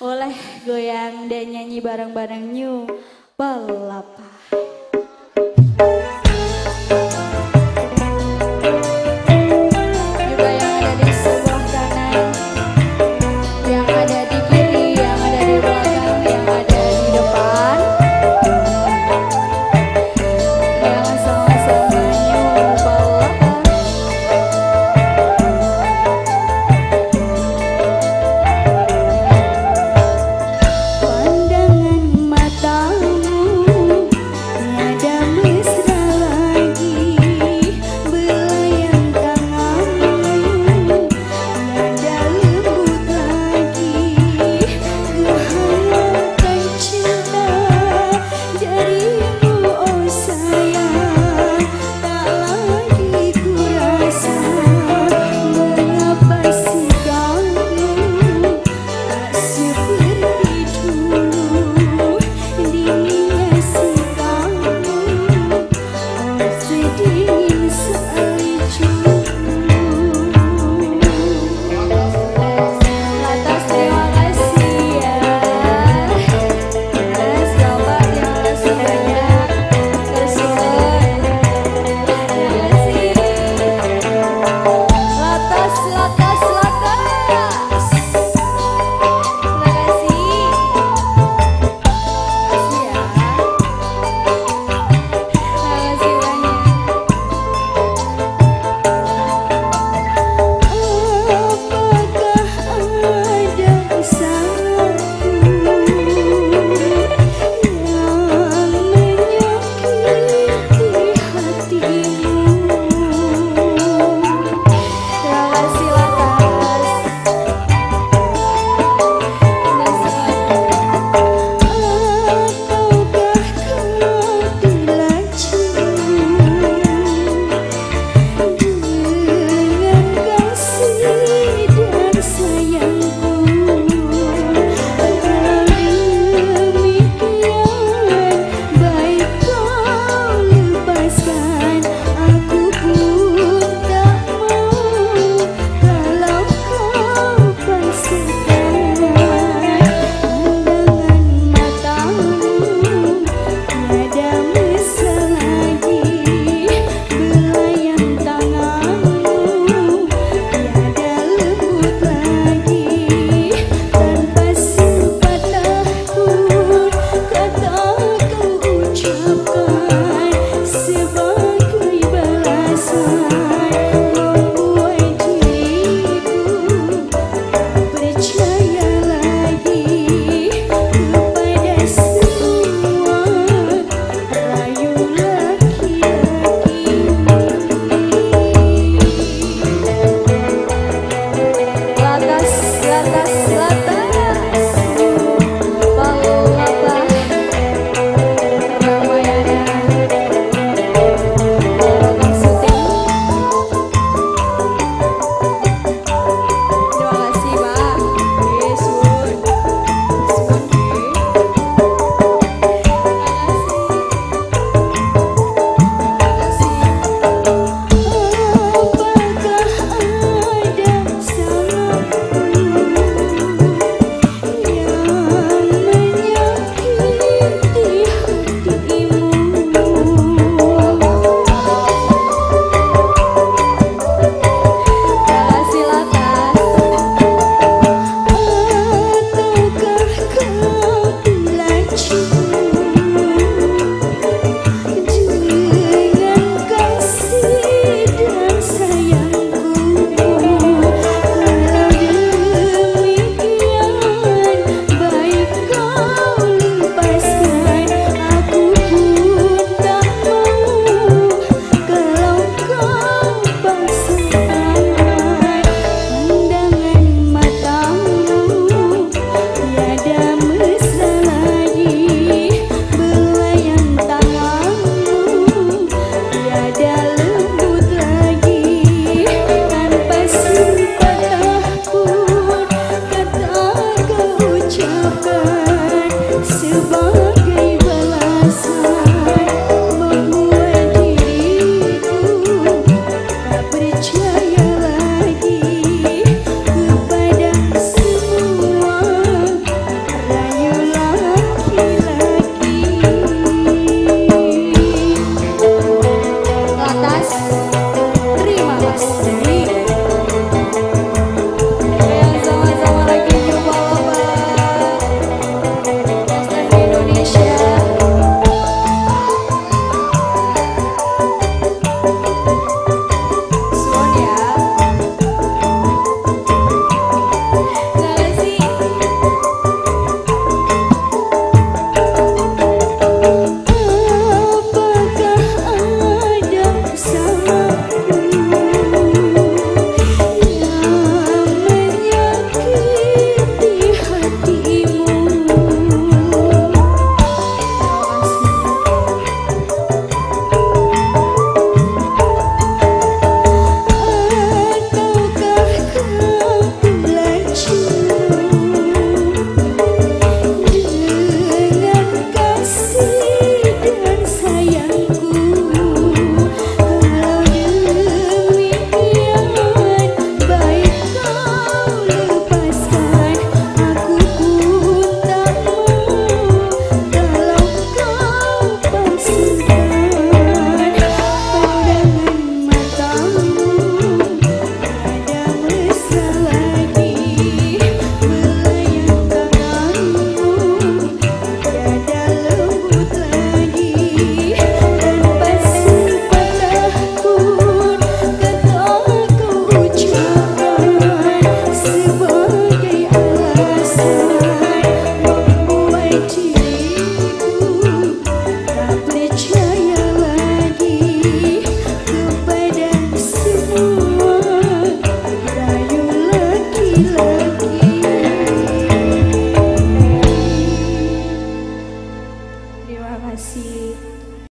oleh goyang dan nyanyi bareng-bareng New Pelapa.